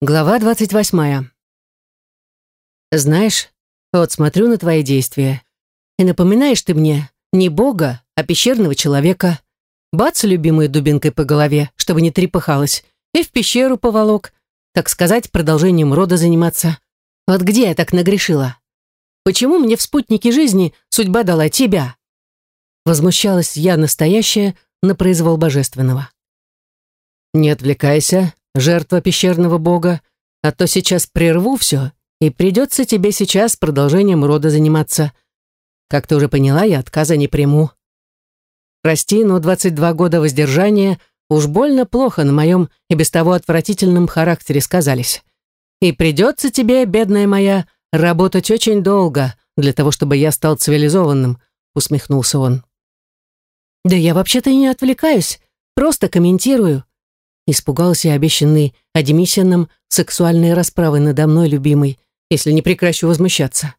Глава двадцать восьмая. Знаешь, вот смотрю на твои действия, и напоминаешь ты мне не Бога, а пещерного человека. Бац любимой дубинкой по голове, чтобы не трепыхалась, и в пещеру поволок, так сказать, продолжением рода заниматься. Вот где я так нагрешила? Почему мне в спутнике жизни судьба дала тебя? Возмущалась я настоящая на произвол божественного. Не отвлекайся, жертва пещерного бога, а то сейчас прерву все, и придется тебе сейчас продолжением рода заниматься. Как ты уже поняла, я отказа не приму. Прости, но 22 года воздержания уж больно плохо на моем и без того отвратительном характере сказались. И придется тебе, бедная моя, работать очень долго для того, чтобы я стал цивилизованным, усмехнулся он. Да я вообще-то и не отвлекаюсь, просто комментирую, Испугался обещанный Адемисианом сексуальной расправы надо мной, любимый, если не прекращу возмущаться.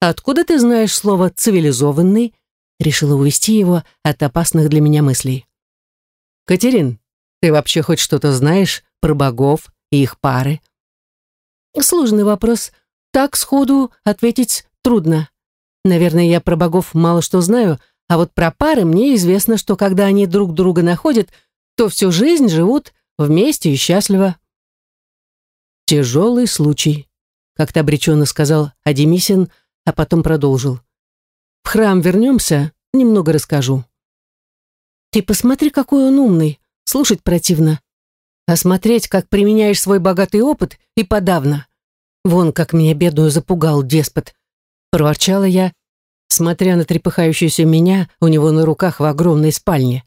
«Откуда ты знаешь слово «цивилизованный»?» Решила увести его от опасных для меня мыслей. «Катерин, ты вообще хоть что-то знаешь про богов и их пары?» «Сложный вопрос. Так сходу ответить трудно. Наверное, я про богов мало что знаю, а вот про пары мне известно, что когда они друг друга находят – то всю жизнь живут вместе и счастливо. «Тяжелый случай», — как-то обреченно сказал Адемисин, а потом продолжил. «В храм вернемся, немного расскажу». «Ты посмотри, какой он умный, слушать противно. А смотреть, как применяешь свой богатый опыт, и подавно. Вон, как меня бедную запугал деспот», — проворчала я, смотря на трепыхающуюся меня у него на руках в огромной спальне.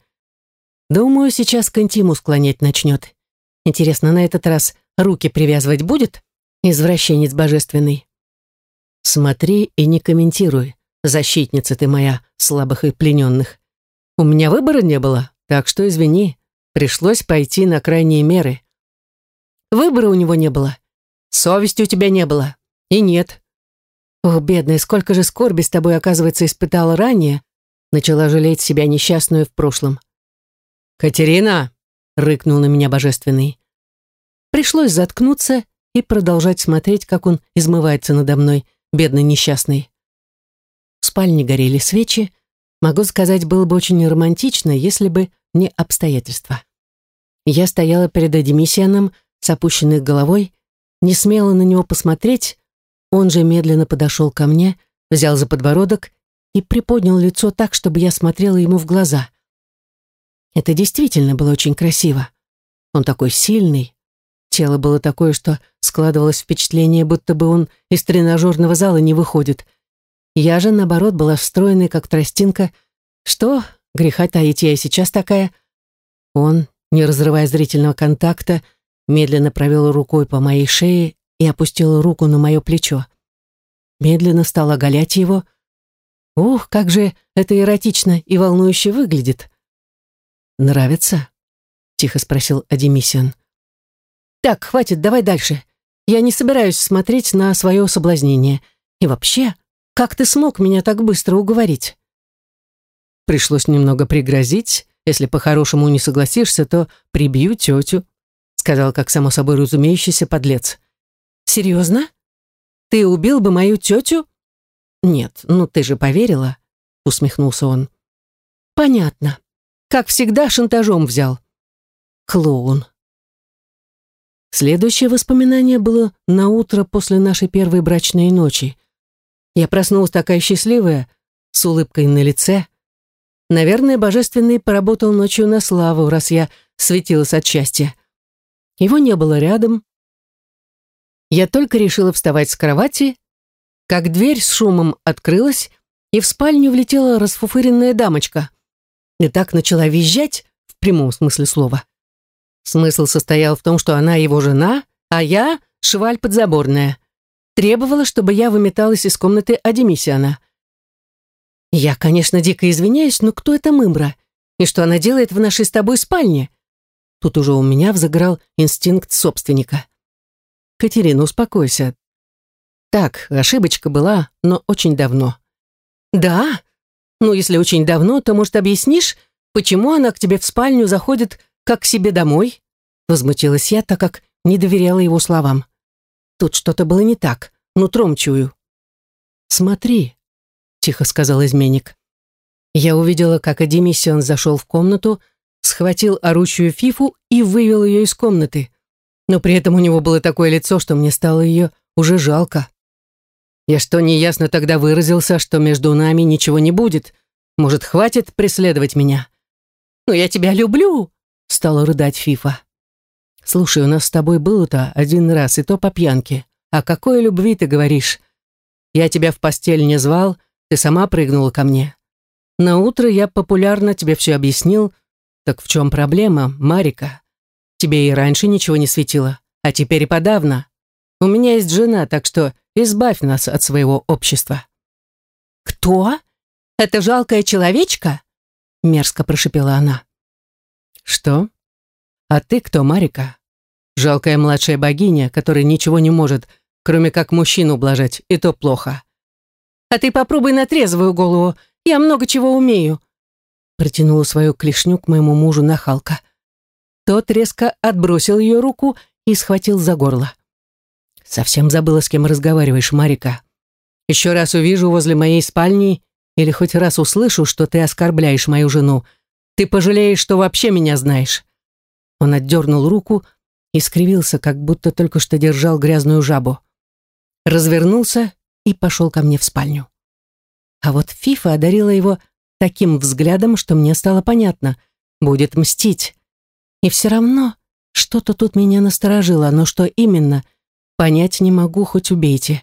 Думаю, сейчас к интиму склонять начнет. Интересно, на этот раз руки привязывать будет? Извращенец божественный. Смотри и не комментируй, защитница ты моя, слабых и плененных. У меня выбора не было, так что извини, пришлось пойти на крайние меры. Выбора у него не было. Совести у тебя не было. И нет. Ох, бедная, сколько же скорби с тобой, оказывается, испытала ранее. Начала жалеть себя несчастную в прошлом. «Катерина!» — рыкнул на меня божественный. Пришлось заткнуться и продолжать смотреть, как он измывается надо мной, бедный несчастный. В спальне горели свечи. Могу сказать, было бы очень романтично, если бы не обстоятельства. Я стояла перед Адемисианом с опущенной головой, не смела на него посмотреть, он же медленно подошел ко мне, взял за подбородок и приподнял лицо так, чтобы я смотрела ему в глаза. Это действительно было очень красиво. Он такой сильный. Тело было такое, что складывалось впечатление, будто бы он из тренажерного зала не выходит. Я же, наоборот, была встроенной, как тростинка. Что? Греха таить, я и сейчас такая. Он, не разрывая зрительного контакта, медленно провел рукой по моей шее и опустил руку на мое плечо. Медленно стал оголять его. Ух, как же это эротично и волнующе выглядит. «Нравится?» — тихо спросил Адемисиан. «Так, хватит, давай дальше. Я не собираюсь смотреть на свое соблазнение. И вообще, как ты смог меня так быстро уговорить?» Пришлось немного пригрозить. Если по-хорошему не согласишься, то прибью тетю, сказал, как само собой разумеющийся подлец. «Серьезно? Ты убил бы мою тетю?» «Нет, ну ты же поверила», — усмехнулся он. «Понятно. Как всегда, шантажом взял. Клоун. Следующее воспоминание было на утро после нашей первой брачной ночи. Я проснулась такая счастливая, с улыбкой на лице. Наверное, Божественный поработал ночью на славу, раз я светилась от счастья. Его не было рядом. Я только решила вставать с кровати, как дверь с шумом открылась, и в спальню влетела расфуфыренная дамочка и так начала визжать в прямом смысле слова. Смысл состоял в том, что она его жена, а я — шваль подзаборная. Требовала, чтобы я выметалась из комнаты Адемисиана. Я, конечно, дико извиняюсь, но кто эта мымра? И что она делает в нашей с тобой спальне? Тут уже у меня взыграл инстинкт собственника. Катерина, успокойся. Так, ошибочка была, но очень давно. Да? Ну, если очень давно, то, может, объяснишь, почему она к тебе в спальню заходит, как к себе домой?» Возмутилась я, так как не доверяла его словам. Тут что-то было не так, нутром чую. «Смотри», — тихо сказал изменник. Я увидела, как Адимиссион зашел в комнату, схватил орущую Фифу и вывел ее из комнаты. Но при этом у него было такое лицо, что мне стало ее уже жалко. Я что, неясно тогда выразился, что между нами ничего не будет? Может, хватит преследовать меня? «Но я тебя люблю!» — стала рыдать Фифа. «Слушай, у нас с тобой было-то один раз, и то по пьянке. О какой любви ты говоришь? Я тебя в постель не звал, ты сама прыгнула ко мне. На утро я популярно тебе все объяснил. Так в чем проблема, Марика? Тебе и раньше ничего не светило, а теперь и подавно. У меня есть жена, так что избавь нас от своего общества». «Кто? Это жалкая человечка?» мерзко прошипела она. Что? А ты кто, Марика? Жалкая младшая богиня, которая ничего не может, кроме как мужчину ублажать, и то плохо. А ты попробуй на трезвую голову, я много чего умею. Протянула свою клешню к моему мужу нахалка. Тот резко отбросил ее руку и схватил за горло. Совсем забыла, с кем разговариваешь, Марика. Еще раз увижу возле моей спальни или хоть раз услышу, что ты оскорбляешь мою жену, ты пожалеешь, что вообще меня знаешь». Он отдернул руку и скривился, как будто только что держал грязную жабу. Развернулся и пошел ко мне в спальню. А вот Фифа одарила его таким взглядом, что мне стало понятно. Будет мстить. И все равно что-то тут меня насторожило, но что именно, понять не могу, хоть убейте.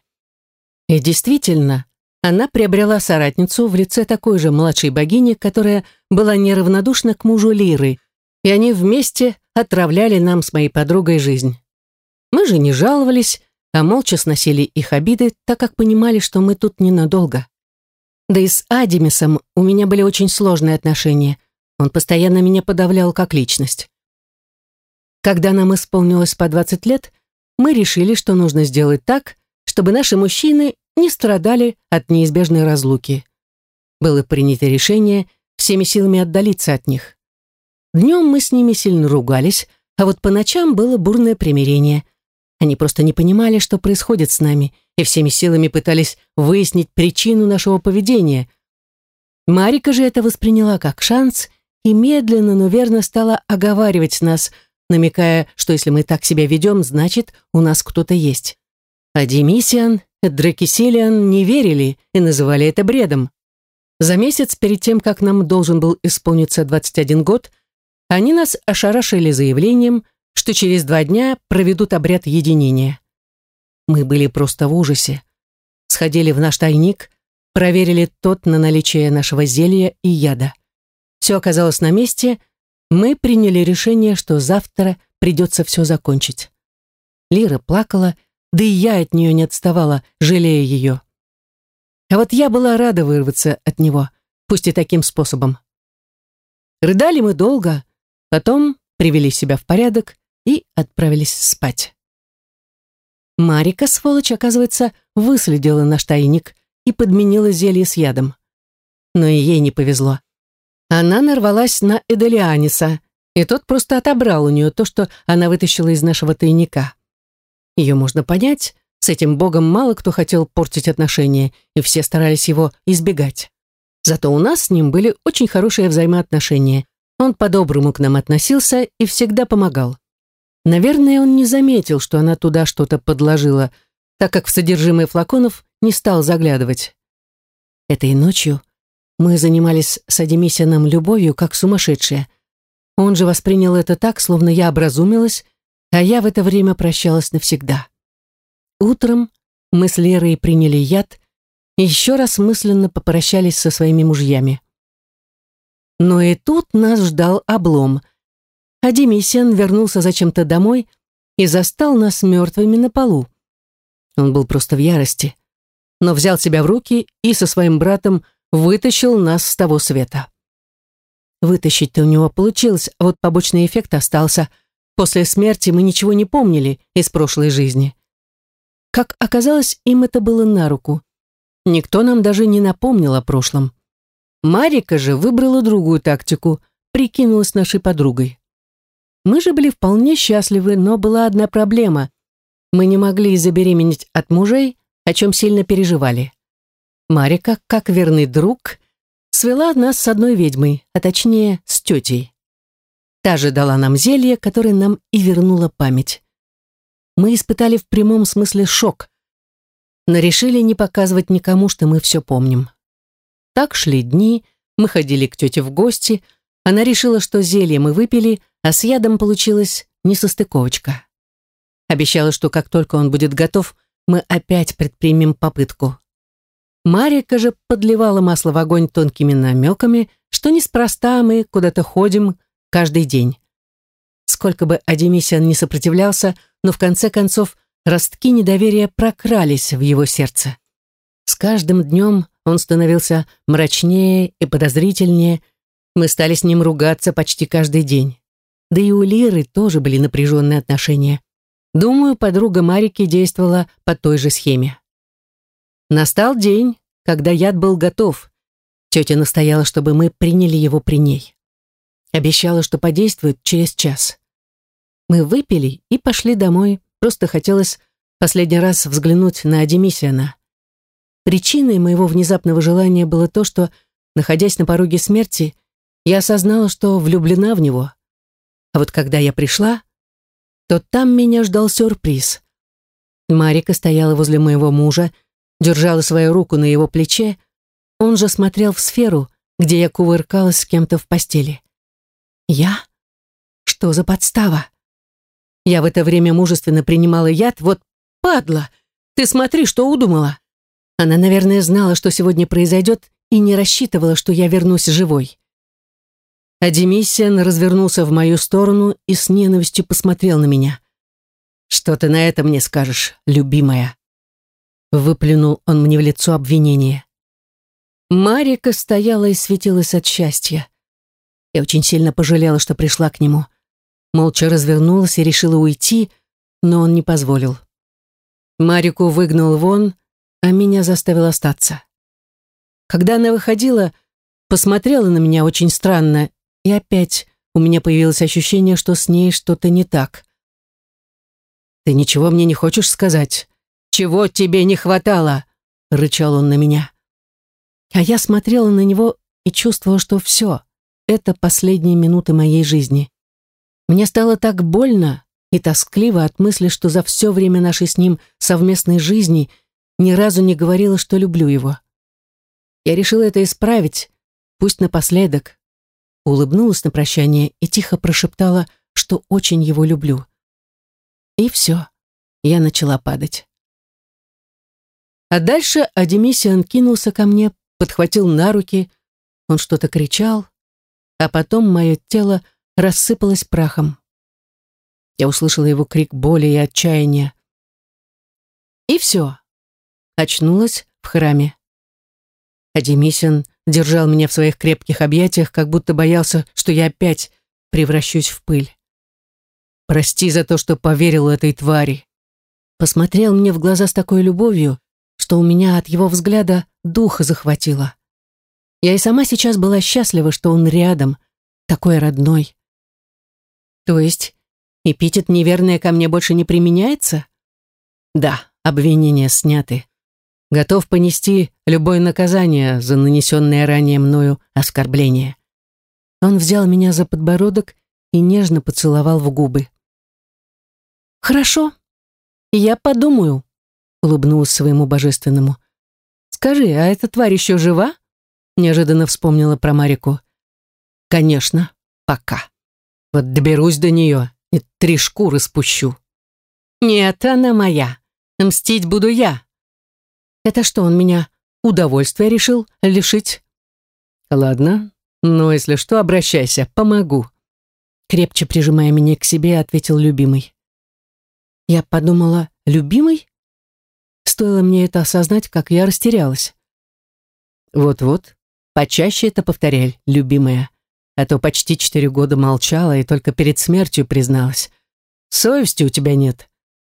И действительно, она приобрела соратницу в лице такой же младшей богини, которая была неравнодушна к мужу Лиры, и они вместе отравляли нам с моей подругой жизнь. Мы же не жаловались, а молча сносили их обиды, так как понимали, что мы тут ненадолго. Да и с Адимисом у меня были очень сложные отношения. Он постоянно меня подавлял как личность. Когда нам исполнилось по 20 лет, мы решили, что нужно сделать так, чтобы наши мужчины не страдали от неизбежной разлуки. Было принято решение всеми силами отдалиться от них. Днем мы с ними сильно ругались, а вот по ночам было бурное примирение. Они просто не понимали, что происходит с нами, и всеми силами пытались выяснить причину нашего поведения. Марика же это восприняла как шанс и медленно, но верно стала оговаривать нас, намекая, что если мы так себя ведем, значит, у нас кто-то есть. А Демисиан Дракиселиан не верили и называли это бредом. За месяц перед тем, как нам должен был исполниться 21 год, они нас ошарашили заявлением, что через два дня проведут обряд единения. Мы были просто в ужасе. Сходили в наш тайник, проверили тот на наличие нашего зелья и яда. Все оказалось на месте, мы приняли решение, что завтра придется все закончить. Лира плакала, да и я от нее не отставала, жалея ее. А вот я была рада вырваться от него, пусть и таким способом. Рыдали мы долго, потом привели себя в порядок и отправились спать. Марика, сволочь, оказывается, выследила наш тайник и подменила зелье с ядом. Но и ей не повезло. Она нарвалась на Эделианиса, и тот просто отобрал у нее то, что она вытащила из нашего тайника. Ее можно понять, с этим богом мало кто хотел портить отношения, и все старались его избегать. Зато у нас с ним были очень хорошие взаимоотношения. Он по-доброму к нам относился и всегда помогал. Наверное, он не заметил, что она туда что-то подложила, так как в содержимое флаконов не стал заглядывать. Этой ночью мы занимались с Адемисианом любовью, как сумасшедшие. Он же воспринял это так, словно я образумилась а я в это время прощалась навсегда. Утром мы с Лерой приняли яд и еще раз мысленно попрощались со своими мужьями. Но и тут нас ждал облом. А Демисиан вернулся зачем-то домой и застал нас мертвыми на полу. Он был просто в ярости, но взял себя в руки и со своим братом вытащил нас с того света. Вытащить-то у него получилось, а вот побочный эффект остался – После смерти мы ничего не помнили из прошлой жизни. Как оказалось, им это было на руку. Никто нам даже не напомнил о прошлом. Марика же выбрала другую тактику, прикинулась нашей подругой. Мы же были вполне счастливы, но была одна проблема. Мы не могли забеременеть от мужей, о чем сильно переживали. Марика, как верный друг, свела нас с одной ведьмой, а точнее с тетей. Та же дала нам зелье, которое нам и вернуло память. Мы испытали в прямом смысле шок, но решили не показывать никому, что мы все помним. Так шли дни, мы ходили к тете в гости, она решила, что зелье мы выпили, а с ядом получилась несостыковочка. Обещала, что как только он будет готов, мы опять предпримем попытку. Марика же подливала масло в огонь тонкими намеками, что неспроста мы куда-то ходим каждый день. Сколько бы Адемисиан не сопротивлялся, но в конце концов ростки недоверия прокрались в его сердце. С каждым днем он становился мрачнее и подозрительнее. Мы стали с ним ругаться почти каждый день. Да и у Лиры тоже были напряженные отношения. Думаю, подруга Марики действовала по той же схеме. Настал день, когда яд был готов. Тетя настояла, чтобы мы приняли его при ней. Обещала, что подействует через час. Мы выпили и пошли домой. Просто хотелось последний раз взглянуть на Адемисиана. Причиной моего внезапного желания было то, что, находясь на пороге смерти, я осознала, что влюблена в него. А вот когда я пришла, то там меня ждал сюрприз. Марика стояла возле моего мужа, держала свою руку на его плече, он же смотрел в сферу, где я кувыркалась с кем-то в постели. Я? Что за подстава? Я в это время мужественно принимала яд, вот падла! Ты смотри, что удумала. Она, наверное, знала, что сегодня произойдет, и не рассчитывала, что я вернусь живой. А развернулся в мою сторону и с ненавистью посмотрел на меня. «Что ты на это мне скажешь, любимая?» Выплюнул он мне в лицо обвинение. Марика стояла и светилась от счастья. Я очень сильно пожалела, что пришла к нему. Молча развернулась и решила уйти, но он не позволил. Марику выгнал вон, а меня заставил остаться. Когда она выходила, посмотрела на меня очень странно и опять у меня появилось ощущение, что с ней что-то не так. «Ты ничего мне не хочешь сказать? Чего тебе не хватало?» — рычал он на меня. А я смотрела на него и чувствовала, что все, это последние минуты моей жизни. Мне стало так больно и тоскливо от мысли, что за все время нашей с ним совместной жизни ни разу не говорила, что люблю его. Я решила это исправить, пусть напоследок, улыбнулась на прощание и тихо прошептала, что очень его люблю. И все, я начала падать. А дальше Адемисиан кинулся ко мне, подхватил на руки, он что-то кричал, а потом мое тело рассыпалось прахом. Я услышала его крик боли и отчаяния. И все. Очнулась в храме. Адемисин держал меня в своих крепких объятиях, как будто боялся, что я опять превращусь в пыль. Прости за то, что поверил этой твари. Посмотрел мне в глаза с такой любовью, что у меня от его взгляда духа захватило. Я и сама сейчас была счастлива, что он рядом, такой родной. То есть эпитет «неверное» ко мне больше не применяется? Да, обвинения сняты готов понести любое наказание за нанесенное ранее мною оскорбление. Он взял меня за подбородок и нежно поцеловал в губы. «Хорошо, я подумаю», — улыбнулась своему божественному. «Скажи, а эта тварь еще жива?» Неожиданно вспомнила про Марику. «Конечно, пока. Вот доберусь до нее и три шкуры спущу». «Нет, она моя. Мстить буду я», это что, он меня удовольствия решил лишить? Ладно, но если что, обращайся, помогу. Крепче прижимая меня к себе, ответил любимый. Я подумала, любимый? Стоило мне это осознать, как я растерялась. Вот-вот, почаще это повторяй, любимая. А то почти четыре года молчала и только перед смертью призналась. Совести у тебя нет,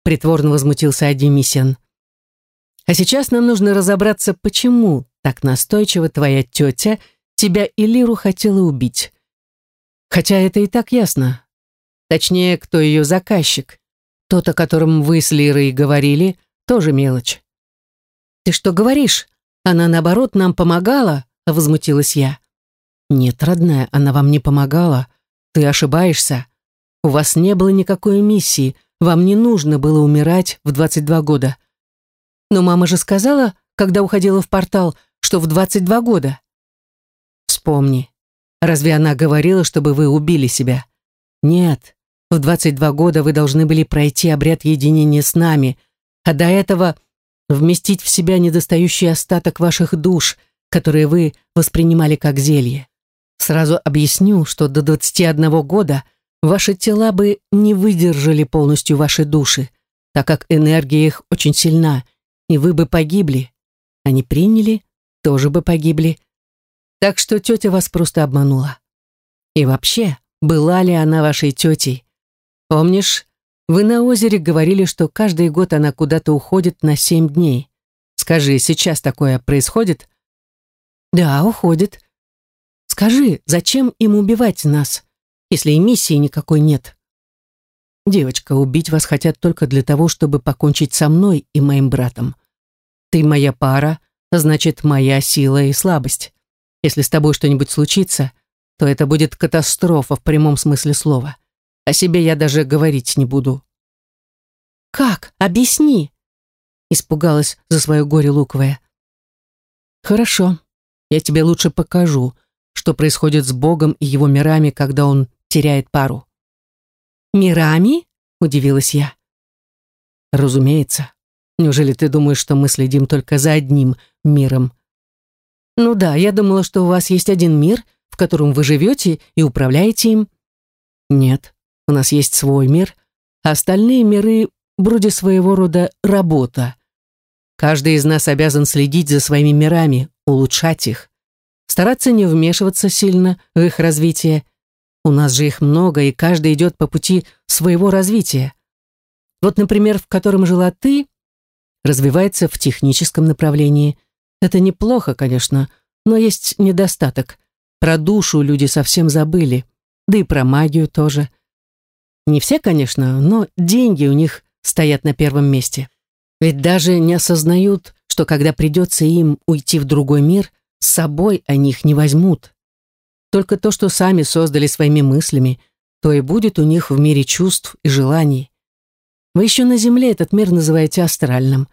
притворно возмутился Адимисиан. А сейчас нам нужно разобраться, почему так настойчиво твоя тетя тебя и Лиру хотела убить. Хотя это и так ясно. Точнее, кто ее заказчик. Тот, о котором вы с Лирой говорили, тоже мелочь. «Ты что говоришь? Она, наоборот, нам помогала?» — возмутилась я. «Нет, родная, она вам не помогала. Ты ошибаешься. У вас не было никакой миссии. Вам не нужно было умирать в 22 года. Но мама же сказала, когда уходила в портал, что в 22 года. Вспомни. Разве она говорила, чтобы вы убили себя? Нет. В 22 года вы должны были пройти обряд единения с нами, а до этого вместить в себя недостающий остаток ваших душ, которые вы воспринимали как зелье. Сразу объясню, что до 21 года ваши тела бы не выдержали полностью ваши души, так как энергия их очень сильна, и вы бы погибли. Они приняли, тоже бы погибли. Так что тетя вас просто обманула. И вообще, была ли она вашей тетей? Помнишь, вы на озере говорили, что каждый год она куда-то уходит на семь дней. Скажи, сейчас такое происходит? Да, уходит. Скажи, зачем им убивать нас, если и миссии никакой нет? Девочка, убить вас хотят только для того, чтобы покончить со мной и моим братом. Ты моя пара, значит, моя сила и слабость. Если с тобой что-нибудь случится, то это будет катастрофа в прямом смысле слова. О себе я даже говорить не буду. «Как? Объясни!» Испугалась за свое горе луковая. «Хорошо, я тебе лучше покажу, что происходит с Богом и его мирами, когда он теряет пару». «Мирами?» — удивилась я. «Разумеется. Неужели ты думаешь, что мы следим только за одним миром?» «Ну да, я думала, что у вас есть один мир, в котором вы живете и управляете им». «Нет, у нас есть свой мир, а остальные миры вроде своего рода работа. Каждый из нас обязан следить за своими мирами, улучшать их, стараться не вмешиваться сильно в их развитие. У нас же их много, и каждый идет по пути своего развития. Вот, например, в котором жила ты, развивается в техническом направлении. Это неплохо, конечно, но есть недостаток. Про душу люди совсем забыли, да и про магию тоже. Не все, конечно, но деньги у них стоят на первом месте. Ведь даже не осознают, что когда придется им уйти в другой мир, с собой они их не возьмут. Только то, что сами создали своими мыслями, то и будет у них в мире чувств и желаний. Вы еще на Земле этот мир называете астральным.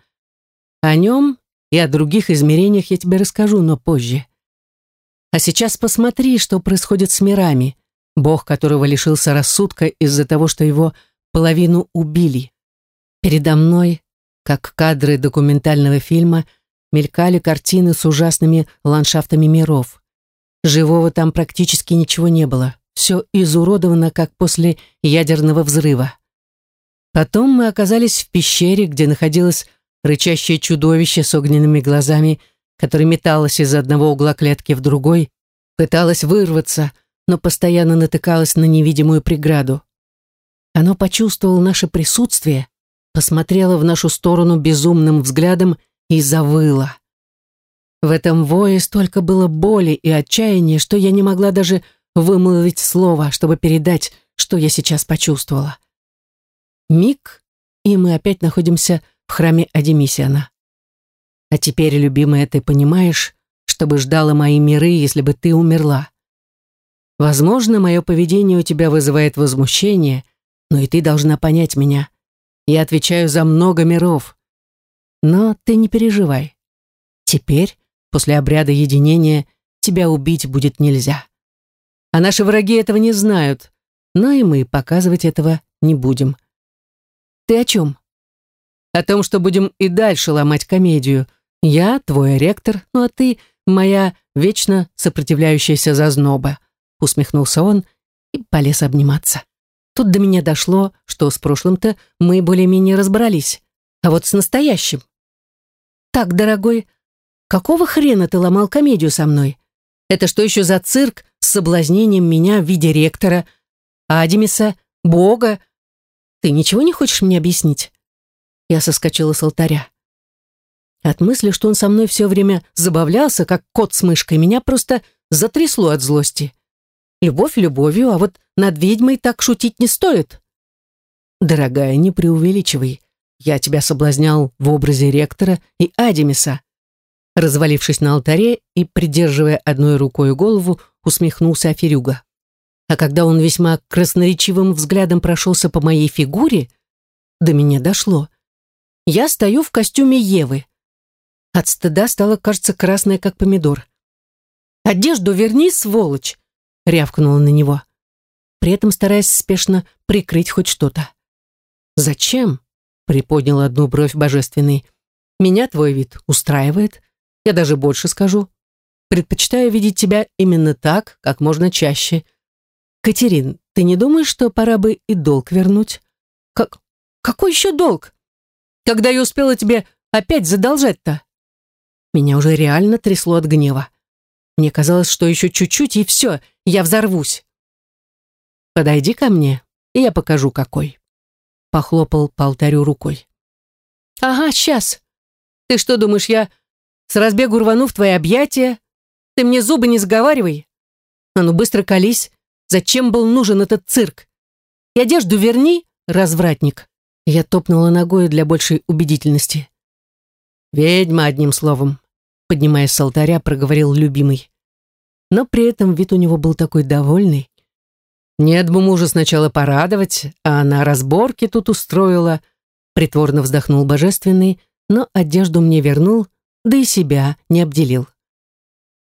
О нем и о других измерениях я тебе расскажу, но позже. А сейчас посмотри, что происходит с мирами, бог которого лишился рассудка из-за того, что его половину убили. Передо мной, как кадры документального фильма, мелькали картины с ужасными ландшафтами миров. Живого там практически ничего не было. Все изуродовано, как после ядерного взрыва. Потом мы оказались в пещере, где находилось рычащее чудовище с огненными глазами, которое металось из одного угла клетки в другой, пыталось вырваться, но постоянно натыкалось на невидимую преграду. Оно почувствовало наше присутствие, посмотрело в нашу сторону безумным взглядом и завыло. В этом вое столько было боли и отчаяния, что я не могла даже вымолвить слово, чтобы передать, что я сейчас почувствовала. Миг, и мы опять находимся в храме Адемисиана. А теперь, любимая, ты понимаешь, чтобы ждала мои миры, если бы ты умерла. Возможно, мое поведение у тебя вызывает возмущение, но и ты должна понять меня. Я отвечаю за много миров. Но ты не переживай. Теперь, после обряда единения, тебя убить будет нельзя. А наши враги этого не знают, но и мы показывать этого не будем. Ты о чем? О том, что будем и дальше ломать комедию. Я твой ректор, ну а ты моя вечно сопротивляющаяся зазноба. Усмехнулся он и полез обниматься. Тут до меня дошло, что с прошлым-то мы более-менее разобрались. А вот с настоящим. Так, дорогой, какого хрена ты ломал комедию со мной? Это что еще за цирк с соблазнением меня в виде ректора, Адемиса, Бога, ты ничего не хочешь мне объяснить?» Я соскочила с алтаря. От мысли, что он со мной все время забавлялся, как кот с мышкой, меня просто затрясло от злости. Любовь любовью, а вот над ведьмой так шутить не стоит. Дорогая, не преувеличивай. Я тебя соблазнял в образе ректора и Адимиса. Развалившись на алтаре и придерживая одной рукой голову, усмехнулся Аферюга. А когда он весьма красноречивым взглядом прошелся по моей фигуре, до меня дошло. Я стою в костюме Евы. От стыда стала, кажется, красная, как помидор. «Одежду верни, сволочь!» — рявкнула на него, при этом стараясь спешно прикрыть хоть что-то. «Зачем?» — приподнял одну бровь божественный. «Меня твой вид устраивает. Я даже больше скажу. Предпочитаю видеть тебя именно так, как можно чаще. Катерин, ты не думаешь, что пора бы и долг вернуть? Как? Какой еще долг? Когда я успела тебе опять задолжать-то? Меня уже реально трясло от гнева. Мне казалось, что еще чуть-чуть, и все, я взорвусь. Подойди ко мне, и я покажу, какой. Похлопал по алтарю рукой. Ага, сейчас. Ты что думаешь, я с разбегу рвану в твои объятия? Ты мне зубы не сговаривай. А ну быстро колись. Зачем был нужен этот цирк? И одежду верни, развратник. Я топнула ногой для большей убедительности. Ведьма, одним словом. Поднимаясь с алтаря, проговорил любимый. Но при этом вид у него был такой довольный. Нет бы мужа сначала порадовать, а она разборки тут устроила. Притворно вздохнул божественный, но одежду мне вернул, да и себя не обделил.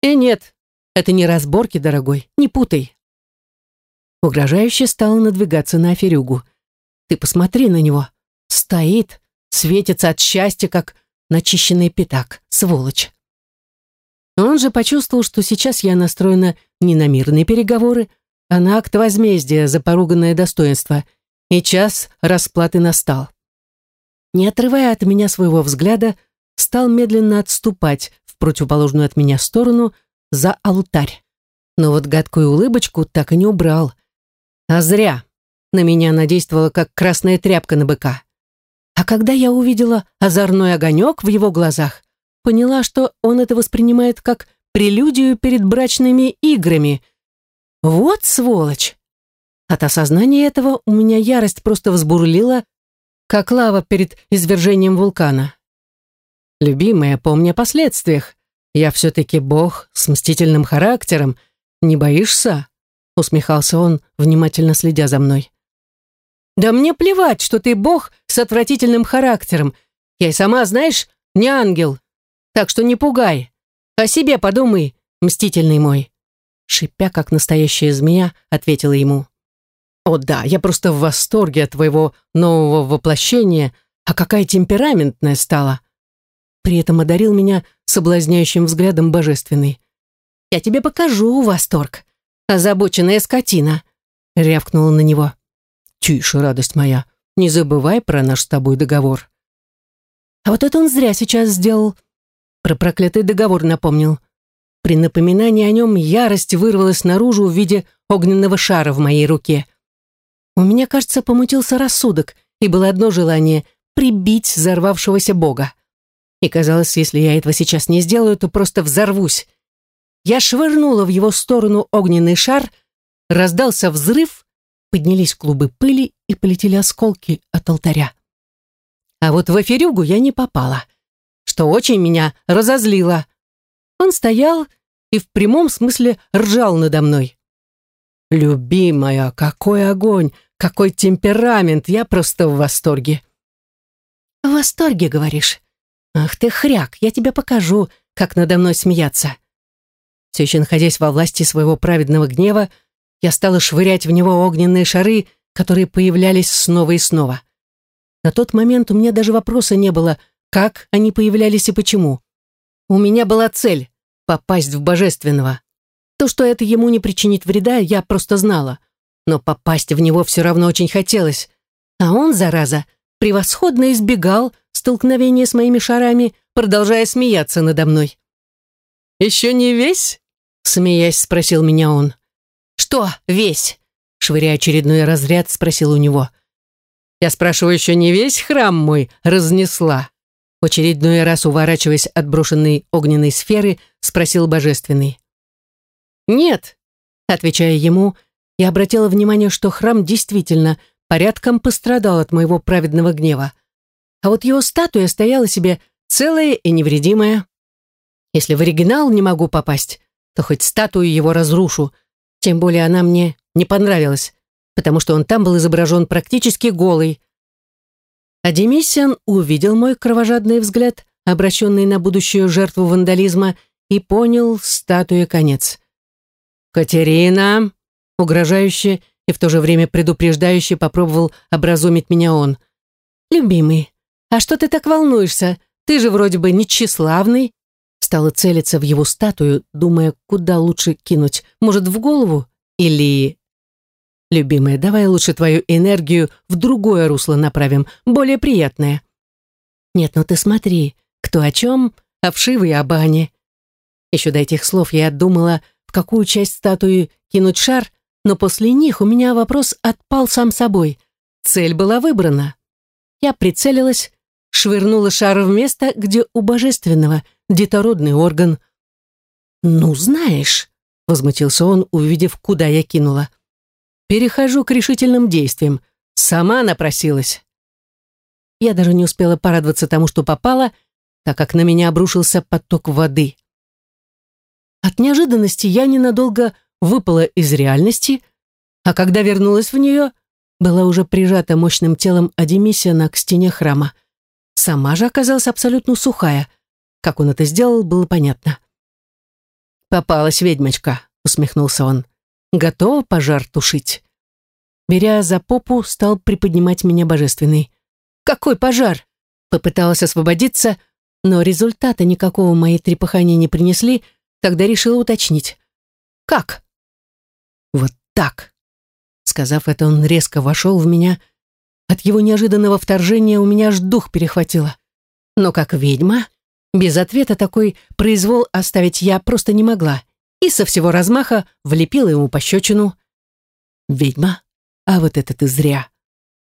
«И нет, это не разборки, дорогой, не путай». Угрожающе стала надвигаться на Аферюгу. «Ты посмотри на него. Стоит, светится от счастья, как начищенный пятак, сволочь». Он же почувствовал, что сейчас я настроена не на мирные переговоры, а на акт возмездия за поруганное достоинство, и час расплаты настал. Не отрывая от меня своего взгляда, стал медленно отступать в противоположную от меня сторону за алтарь. Но вот гадкую улыбочку так и не убрал. А зря. На меня она действовала, как красная тряпка на быка. А когда я увидела озорной огонек в его глазах, поняла, что он это воспринимает как прелюдию перед брачными играми. Вот сволочь! От осознания этого у меня ярость просто взбурлила, как лава перед извержением вулкана. «Любимая, помни о последствиях. Я все-таки бог с мстительным характером. Не боишься?» усмехался он, внимательно следя за мной. «Да мне плевать, что ты бог с отвратительным характером. Я и сама, знаешь, не ангел. Так что не пугай. О себе подумай, мстительный мой». Шипя, как настоящая змея, ответила ему. «О да, я просто в восторге от твоего нового воплощения, а какая темпераментная стала!» При этом одарил меня соблазняющим взглядом божественный. «Я тебе покажу восторг, озабоченная скотина!» рявкнула на него. «Тише, радость моя, не забывай про наш с тобой договор». А вот это он зря сейчас сделал. Про проклятый договор напомнил. При напоминании о нем ярость вырвалась наружу в виде огненного шара в моей руке. У меня, кажется, помутился рассудок, и было одно желание — прибить взорвавшегося бога. И казалось, если я этого сейчас не сделаю, то просто взорвусь. Я швырнула в его сторону огненный шар, раздался взрыв, поднялись клубы пыли и полетели осколки от алтаря. А вот в эфирюгу я не попала, что очень меня разозлило. Он стоял и в прямом смысле ржал надо мной. «Любимая, какой огонь, какой темперамент, я просто в восторге». «В восторге, говоришь? «Ах ты хряк, я тебе покажу, как надо мной смеяться». Все еще находясь во власти своего праведного гнева, я стала швырять в него огненные шары, которые появлялись снова и снова. На тот момент у меня даже вопроса не было, как они появлялись и почему. У меня была цель — попасть в Божественного. То, что это ему не причинит вреда, я просто знала. Но попасть в него все равно очень хотелось. А он, зараза, превосходно избегал столкновения с моими шарами, продолжая смеяться надо мной. «Еще не весь?» — смеясь, спросил меня он. «Что весь?» — швыряя очередной разряд, спросил у него. «Я спрашиваю, еще не весь храм мой разнесла?» В очередной раз, уворачиваясь от брошенной огненной сферы, спросил Божественный. «Нет, Отвечая ему, я обратила внимание, что храм действительно порядком пострадал от моего праведного гнева. А вот его статуя стояла себе целая и невредимая. Если в оригинал не могу попасть, то хоть статую его разрушу, тем более она мне не понравилась, потому что он там был изображен практически голый. А Демисиан увидел мой кровожадный взгляд, обращенный на будущую жертву вандализма, и понял статуе конец. «Катерина!» — угрожающе и в то же время предупреждающе попробовал образумить меня он. «Любимый, а что ты так волнуешься? Ты же вроде бы не тщеславный». Стала целиться в его статую, думая, куда лучше кинуть. Может, в голову? Или... «Любимая, давай лучше твою энергию в другое русло направим, более приятное». «Нет, ну ты смотри, кто о чем, о вшивой о бане». Еще до этих слов я думала, в какую часть статуи кинуть шар, но после них у меня вопрос отпал сам собой. Цель была выбрана. Я прицелилась, швырнула шар в место, где у божественного детородный орган. «Ну, знаешь», — возмутился он, увидев, куда я кинула. «Перехожу к решительным действиям. Сама напросилась». Я даже не успела порадоваться тому, что попала, так как на меня обрушился поток воды. От неожиданности я ненадолго выпала из реальности, а когда вернулась в нее, была уже прижата мощным телом Адемисиана к стене храма. Сама же оказалась абсолютно сухая. Как он это сделал, было понятно. «Попалась ведьмочка», — усмехнулся он. «Готова пожар тушить?» Беря за попу, стал приподнимать меня божественный. «Какой пожар?» Попыталась освободиться, но результата никакого мои трепыхания не принесли, тогда решила уточнить. «Как?» «Вот так!» Сказав это, он резко вошел в меня. От его неожиданного вторжения у меня аж дух перехватило. Но как ведьма, без ответа такой произвол оставить я просто не могла. И со всего размаха влепила ему пощечину. «Ведьма? А вот это ты зря!»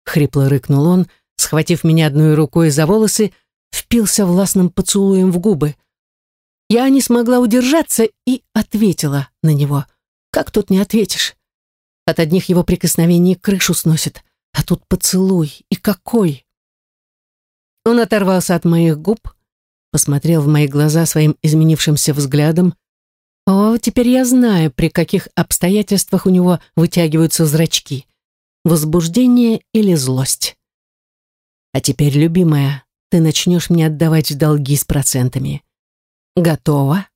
Хрипло рыкнул он, схватив меня одной рукой за волосы, впился властным поцелуем в губы. Я не смогла удержаться и ответила на него. Как тут не ответишь? От одних его прикосновений крышу сносит, а тут поцелуй. И какой! Он оторвался от моих губ, посмотрел в мои глаза своим изменившимся взглядом. О, теперь я знаю, при каких обстоятельствах у него вытягиваются зрачки. Возбуждение или злость. А теперь, любимая, ты начнешь мне отдавать долги с процентами. Готово?